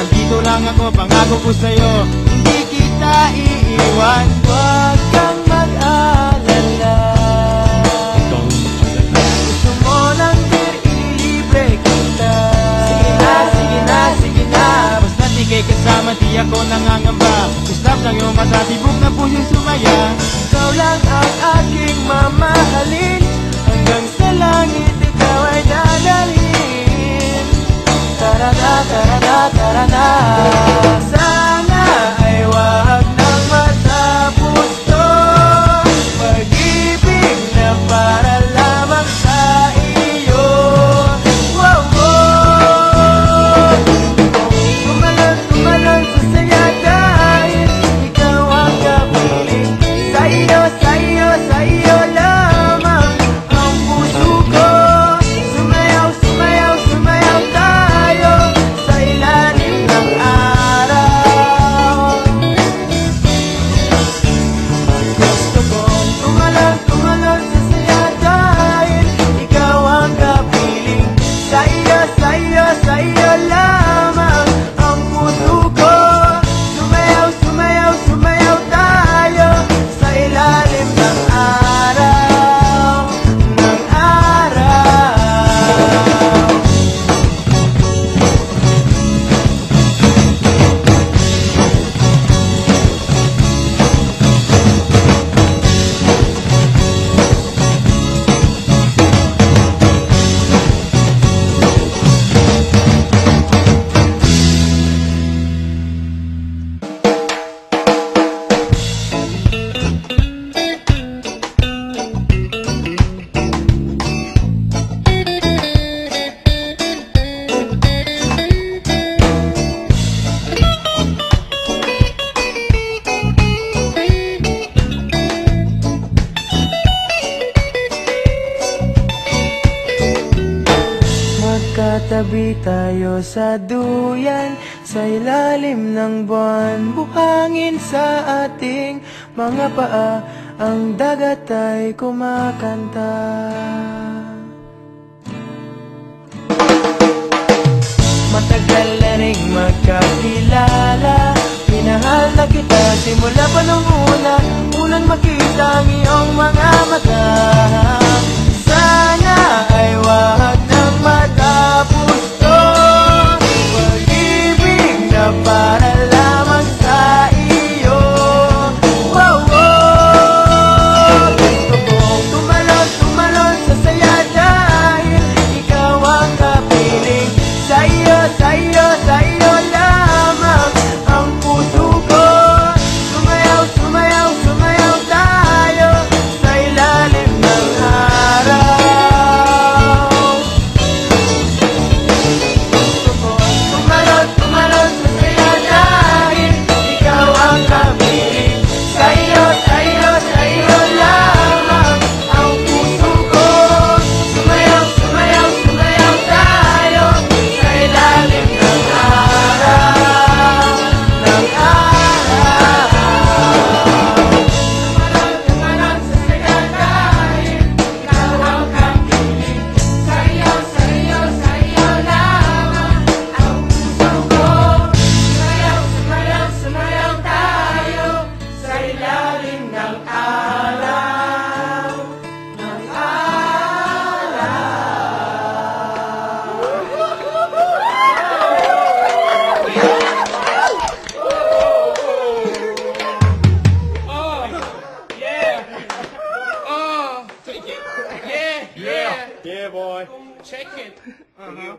Nandito lang ako, pangako ko sa'yo. Hindi kita iiwan. Huwag kang mag-alala. Gusto mo lang din ililibre kita. Sige na, sige na, sige na. Basta di kay kasama, di ako nangangamba. Gusto lang yung matatibok na pusong sumaya. Magkatabi tayo sa duyan Sa ilalim ng buwan. Buhangin sa ating mga paa Ang dagat ay kumakanta. Matagal na rin magkakilala Pinahal na kita simula pa nung una. Unang makita ang iyong mga mata. Check it. Uh-huh.